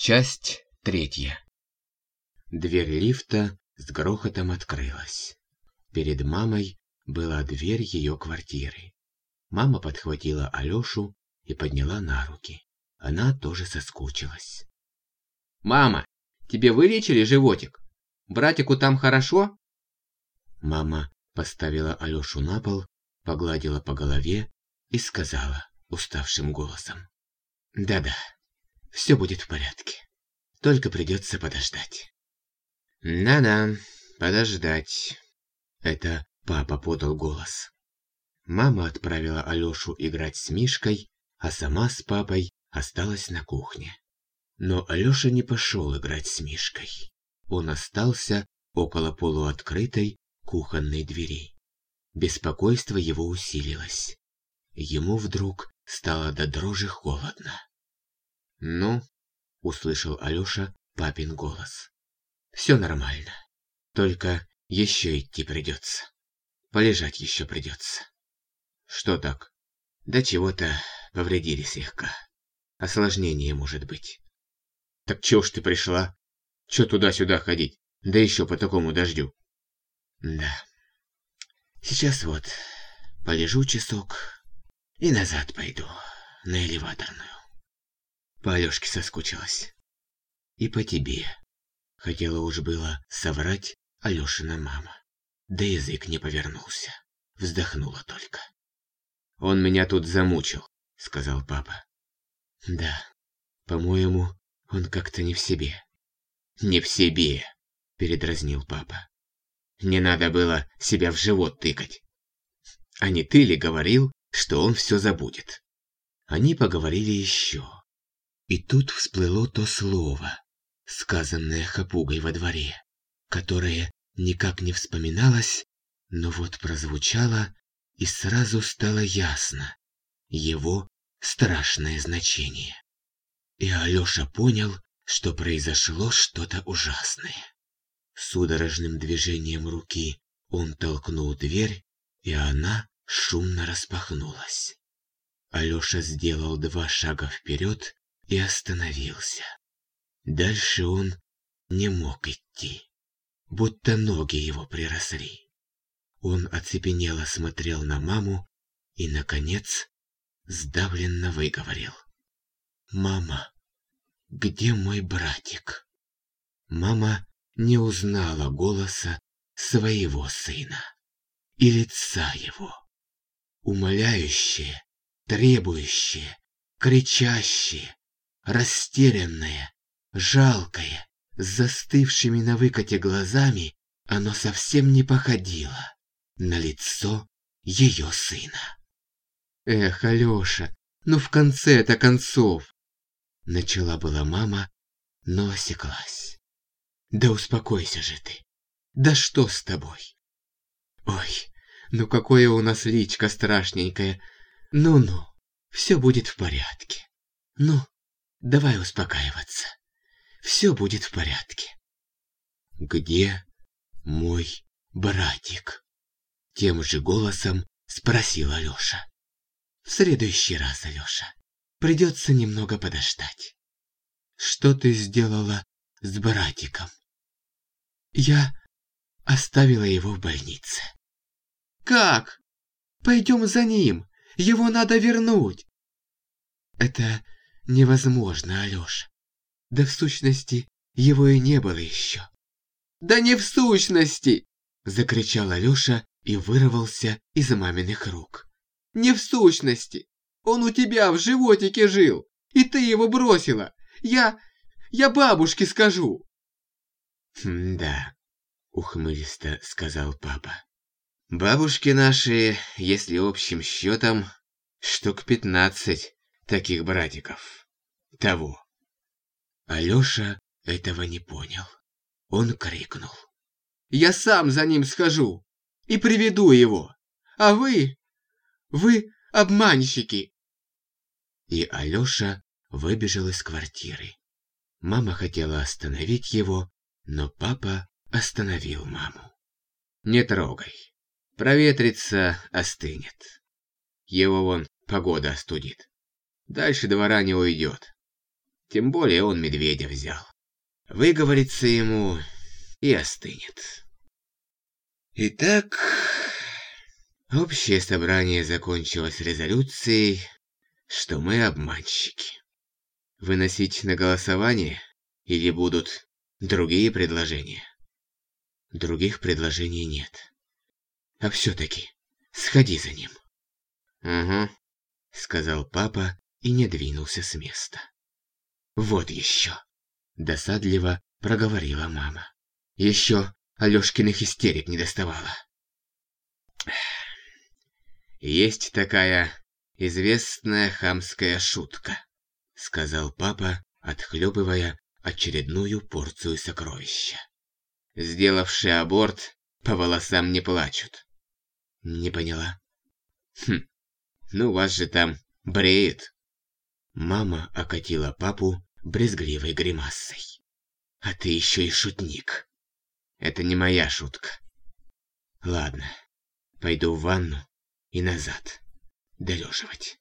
Часть третья. Дверь лифта с грохотом открылась. Перед мамой была дверь ее квартиры. Мама подхватила Алёшу и подняла на руки. Она тоже соскучилась. «Мама, тебе вылечили животик? Братику там хорошо?» Мама поставила Алёшу на пол, погладила по голове и сказала уставшим голосом. «Да-да, все будет в порядке. Только придется подождать». «Да-да, подождать». Это папа подал голос. Мама отправила Алёшу играть с Мишкой, а сама с папой осталась на кухне. Но Алёша не пошел играть с Мишкой. Он остался около полуоткрытой кухонной двери. Беспокойство его усилилось. Ему вдруг стало до дрожи холодно. «Ну?» – услышал Алёша папин голос. «Все нормально. Только еще идти придется. Полежать еще придется». «Что так?» «Да чего-то повредили слегка. Осложнение может быть». «Так чего ж ты пришла? Че туда-сюда ходить? Да еще по такому дождю». «Да. Сейчас вот полежу часок и назад пойду на элеваторную». По Алёшке соскучилась. И по тебе. Хотела уж было соврать Алёшина мама. Да язык не повернулся. Вздохнула только. «Он меня тут замучил», — сказал папа. «Да, по-моему, он как-то не в себе». «Не в себе», — передразнил папа. «Не надо было себя в живот тыкать. А не ты ли говорил, что он все забудет?» Они поговорили еще. И тут всплыло то слово, сказанное хапугой во дворе, которое никак не вспоминалось, но вот прозвучало, и сразу стало ясно его страшное значение. И Алёша понял, что произошло что-то ужасное. Судорожным движением руки он толкнул дверь, и она шумно распахнулась. Алёша сделал два шага вперед и остановился. Дальше он не мог идти, будто ноги его приросли. Он оцепенело смотрел на маму и, наконец, сдавленно выговорил. «Мама, где мой братик?» Мама не узнала голоса своего сына и лица его. Умоляющее, требующее, кричащее, растерянное, жалкое, с застывшими на выкате глазами, оно совсем не походило на лицо ее сына. «Эх, Алёша, ну в конце-то концов!» Начала была мама, но осеклась. «Да успокойся же ты! Да что с тобой?» «Ой, ну какое у нас личко страшненькое! Ну-ну, все будет в порядке. Ну, Давай успокаиваться. Все будет в порядке. Где мой братик? Тем же голосом спросил Алёша. В следующий раз, Алёша, придется немного подождать. Что ты сделала с братиком? Я оставила его в больнице. Как? Пойдем за ним. Его надо вернуть. Это невозможно, Алёша. Да в сущности, его и не было еще. «Да не в сущности!» – закричал Алёша и вырвался из маминых рук. «Не в сущности! Он у тебя в животике жил, и ты его бросила! Я... я бабушке скажу!» «Да», – ухмылисто сказал папа. «Бабушки наши, если общим счетом, штук пятнадцать таких братиков. Того. Алёша этого не понял. Он крикнул. «Я сам за ним схожу и приведу его, а вы... вы обманщики!» И Алёша выбежал из квартиры. Мама хотела остановить его, но папа остановил маму. «Не трогай. Проветрится, остынет. Его вон погода остудит. Дальше двора не уйдет. Тем более он медведя взял. Выговорится ему и остынет. Итак, общее собрание закончилось резолюцией, что мы обманщики. Выносить на голосование или будут другие предложения? Других предложений нет. А все-таки сходи за ним. Угу, сказал папа и не двинулся с места. Вот еще, досадливо проговорила мама. Еще Алешкиных истерик не доставала. Есть такая известная хамская шутка, сказал папа, отхлебывая очередную порцию сокровища. Сделавшие аборт по волосам не плачут. Не поняла. Хм, ну вас же там бреет. Мама окатила папу брезгливой гримасой. А ты еще и шутник. Это не моя шутка. Ладно, пойду в ванну и назад долеживать.